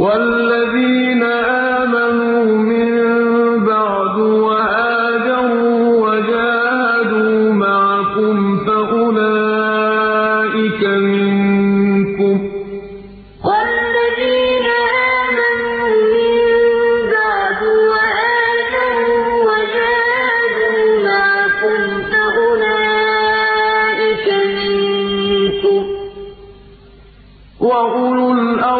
والذين آمنوا من بعد وهاجروا وجاهدوا معكم فأولئك منكم والذين آمنوا من بعد وهاجروا وجاهدوا معكم فأولئك منكم وأولو الأرض